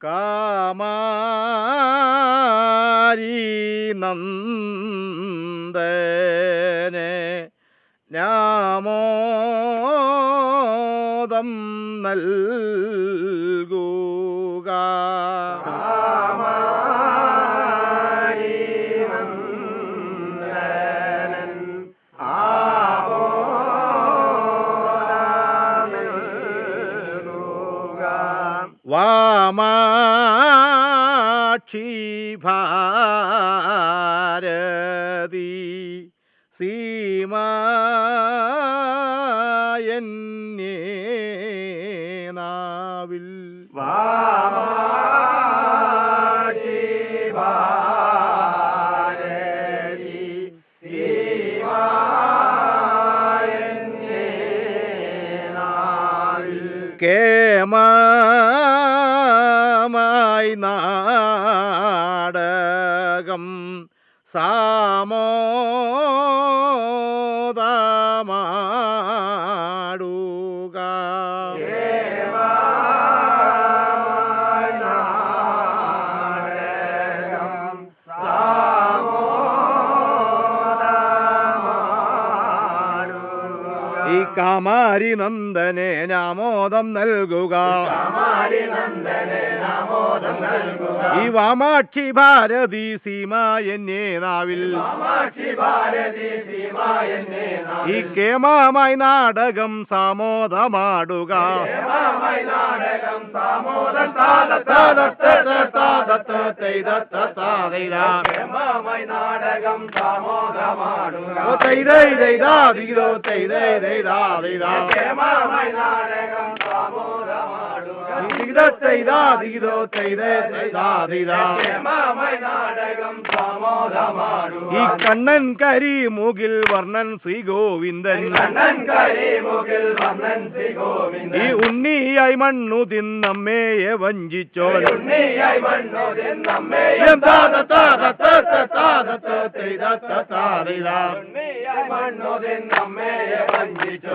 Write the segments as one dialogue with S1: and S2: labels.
S1: കാമാരി നന്ദനെ ഞാമോദം നൽകുക. വാമാക്ഷി ഭാരതി ഈ കാമാരി നന്ദനെ നാമോദം നൽകുക. ഈ വാമാക്ഷി ഭാരതി സീമ എന്നേ നാവിൽ. ഈ കേമാമായി നാടകം സാമോദമാടുക.
S2: നാടകം സാമോദമാടുക കേമമായി നാടകം സാമോദമാടുക കേമമായി നാടകം സാമോദമാടുക
S1: ഈ കണ്ണൻ കരി മുകിൽ വർണൻ ശ്രീ ഗോവിന്ദൻ.
S2: കണ്ണൻ കരി മുകിൽ വർണൻ ശ്രീ ഗോവിന്ദൻ.
S1: ഈ ഉണ്ണിയായി മണ്ണു തിന്നമ്മയെ വഞ്ചിച്ചോ
S2: ഉണ്ണിയായി മണ്ണു തിന്നമ്മേ താത താത താത വഞ്ചിച്ചു മണ്ണു തിന്നമ്മേ വഞ്ചിച്ചു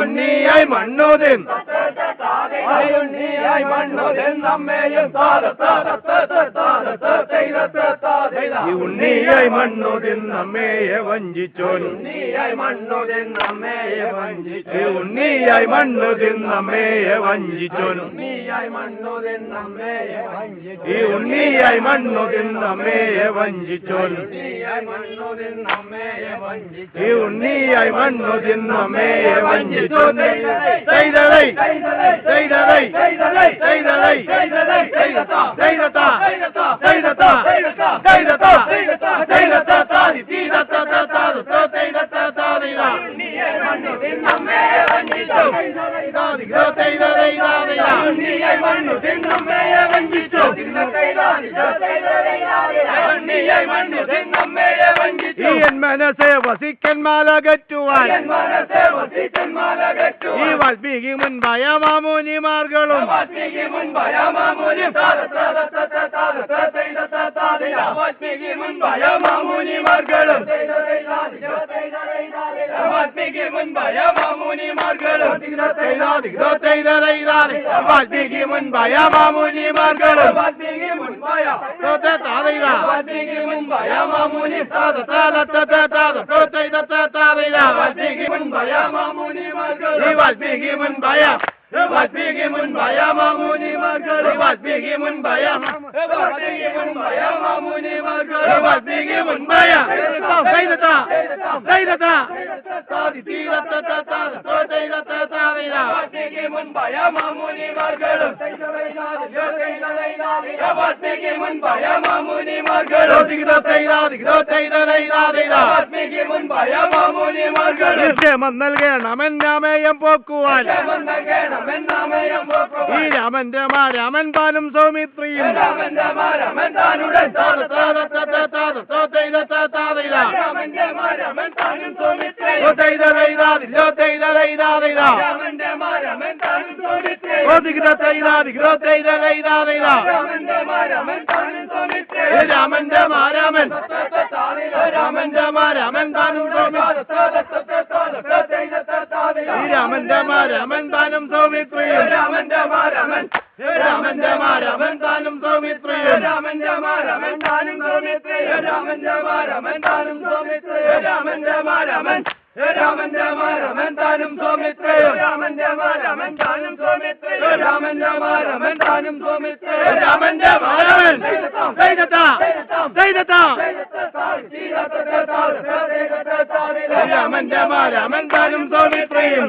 S2: ഉണ്ണിയായി മണ്ണു വഞ്ചിച്ചു
S1: ഉണ്ണിയായി മണ്ണോതിൻ
S2: ഉണ്ണിയായി മണ്ണുതിൽ തിന്നമ്മയെ
S1: വഞ്ചിച്ചോൻ
S2: ഉണ്ണിയായി മണ്ണുതിൽ നമ്മയെ വഞ്ചിച്ചു
S1: ഉണ്ണിയായി മണ്ണു തിന്നമ്മയെ വഞ്ചിച്ചോൻ
S2: ഉണ്ണിയായി മണ്ണു തിന്നമ്മയെ
S1: ഈ ഉണ്ണിയായി മണ്ണു തിന്നമ്മയെ വഞ്ചിച്ചോൻ. ഈ ഉണ്ണിയായി മണ്ണു തിന്നമ്മയെ വഞ്ചിച്ചോൻ. ചെയ്തതൈ ചെയ്തതൈ ചെയ്തതൈ ചെയ്തതൈ ചെയ്തതാ ചെയ്തതാ ചെയ്തതാ ചെയ്തതാ താതി തീരത്താ താതു ചെയ്തതാ താതിരാ
S2: ഉണ്ണിയായി മണ്ണു തിന്നമ്മയെ വഞ്ചിച്ചു ഉണ്ണിയായി മണ്ണു തിന്നമ്മയെ വഞ്ചിച്ചു ഉണ്ണിയായി മണ്ണു
S1: ഈ എൻ മനസ്സെ വസിക്കൻ മാലകറ്റുവാൻ
S2: മനസ്സെ വസിക്കന്മാരകറ്റു
S1: ഈ Valmiki മുൻപായ മാമൂനിമാർകളും
S2: Valmiki മുൻപായ മാമൂനി Valmiki മുൻപായ മാമൂനിമാർകളും Valmiki മുൻപായ മാമൂനിമാർകളും
S1: Valmiki മുൻപായ മാമൂനിമാർകളും
S2: Valmiki മുൻപായ
S1: താതൈര
S2: Valmiki മുൻപായ മാമൂനി
S1: താതൈര
S2: Valmiki മുൻപായ Rabat
S1: Begimun Baya Mamuni
S2: Margar Rabat Begimun Baya Rabat Begimun Baya Mamuni
S1: Margar Rabat Begimun Baya Sayyidata Sayyidata Sayyidata
S2: that, Sayyidata that. മുൻപായ മാമൂനിമാർകളും Valmiki മുൻപായ മാമൂനിമാർകളും Valmiki മുൻപായ മാമൂനിമാർകളും
S1: ക്ഷേമം നൽകണമെൻ രാമേയം പോക്കുവാൻ.
S2: ക്ഷേമന്തകേണമെന്നാമയം പോക്കുവാൻ
S1: ഈ രമ രാമൻ പാലും സൗമിത്രിയും.
S2: രാമന്റെ മാരമൻ താനുടൻ
S1: താതൈര
S2: രാമന്റെ മാരമൻ താനും സോമിത്രേ
S1: രാമന്റെ
S2: രാമന്റെ മാരമൻ താനും സോമിത്രേ രാമന്റെ മാരമൻ താനും സോമിത്രേ രാമന്റെ മാരാമൻ രാമന്റെ രാമന്റെ മാരമൻ.
S1: രാമന്റെ മാരാമൻ
S2: താനും സൗമിത്രിയും
S1: രാമന്റെ മാരമൻ താനും സൗമിത്രേ. രാമന്റെ മാരമൻ താനും സൗമിത്രേ. രാമന്റെ മാരമൻ. രാമന്റെ മാരമൻ താനും സൗമിത്രേ. രാമന്റെ മാരമൻ താനും സൗമിത്രേ. രാമന്റെ മാരമൻ താനും സൗമിത്രേ.
S2: രാമന്റെ മാരാമൻ. ദൈതത്താ ദൈതത്താ രാമന്റെ മാരാമൻ താനും സൗമിത്രിയും.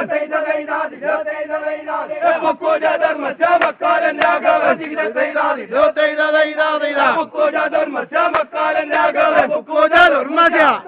S1: ചിന്തയാമ്പുരേ വർക്കപ്പജന്നകി
S2: ഈ പുക്കു ചതുർമസ്യാമക്കാലൻ രാഘവൻ ശ്യാമക്കാലൻ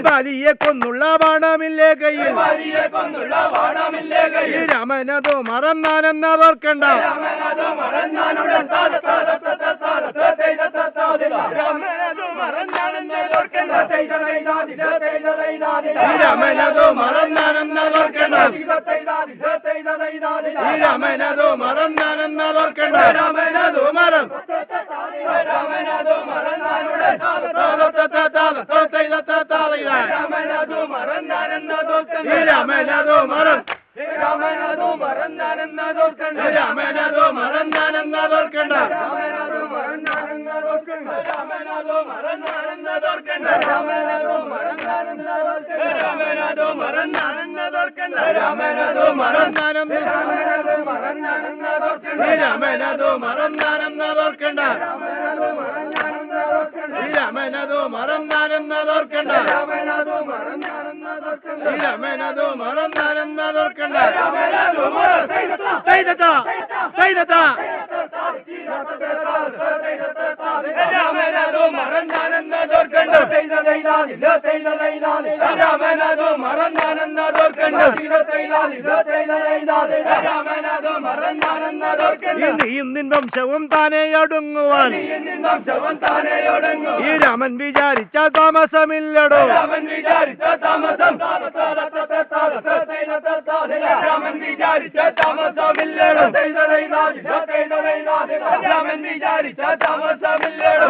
S2: ബാലിയെ കൊന്നുള്ള ബാണമില്ലേ കയ്യിൽ? രാമനതോ മറന്നാനെന്നതോർക്കണ്ട രാമനതോ മറന്നാനെന്നതോർക്കണ്ട ഈ രാമനതോ മറന്നാനെന്നതോർക്കണ്ട രാമനതോ മറം ഈ രാമനതോ മറം രാമനതോ മറന്നാനെന്നതോർക്കണ്ട രാമനതോ മറന്നാനെന്ന് ഈ രാമനതോ മറന്നാനെന്നതോർക്കണ്ട ഈ രാമനതോ മറന്നാനെന്നതോർക്കണ്ട. ഈ രാമനതോ മറന്നാനെന്നതോർക്കണ്ട. ദൈതത്താ ദൈതത്താ ഈ നീയും നിൻ വംശവും താനേ ഒടുങ്ങുവാൻ ഈ രാമൻ വിചാരിച്ച താമസമില്ലടോ.
S1: രാമൻ വിചാരിച്ച താമസം. രാമൻ വിചാരിച്ച താമസമില്ലടോ. രാമൻ വിചാരിച്ച താമസമില്ലടോ.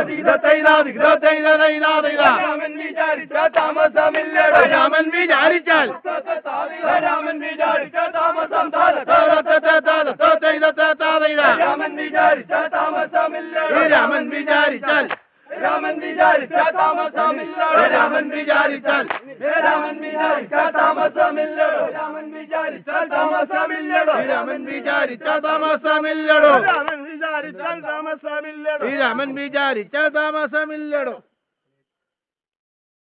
S1: രാമൻ വിചാരിച്ച താമസമില്ലടോ
S2: രാമൻ വിചാരിച്ചാൽ
S1: രാമൻ വിചാരിച്ച താമസം രാമൻ വിചാരിച്ച താമസമില്ലടോ
S2: രാമൻ വിചാരിച്ചാൽ
S1: രാമൻ വിചാരിച്ച താമസമില്ലടോ
S2: രാമൻ വിചാരിച്ചാൽ
S1: രാമൻ വിചാരിച്ച താമസമില്ലടോ രാമൻ വിചാരിച്ച താമസമില്ലടോ
S2: രാമൻ വിചാരിച്ച താമസമില്ലടോ
S1: രാമൻ വിചാരിച്ചാൽ താമസമില്ലടോ
S2: രാമൻ വിചാരിച്ച താമസമില്ലടോ